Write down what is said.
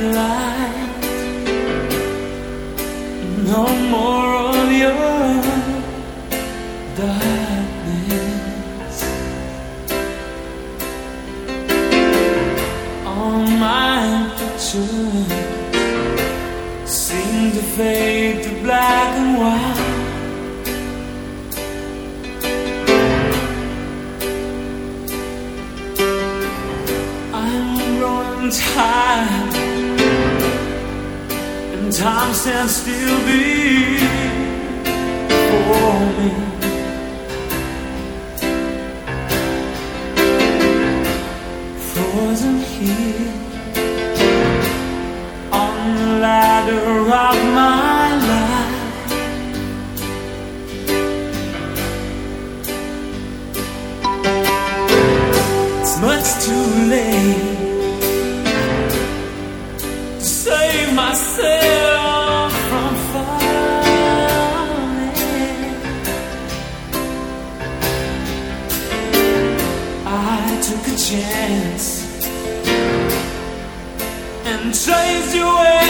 light. No more of your darkness. All my pictures seem to fade to black and white. time time stands still before me. Frozen here on the ladder of my. chance and chase you away.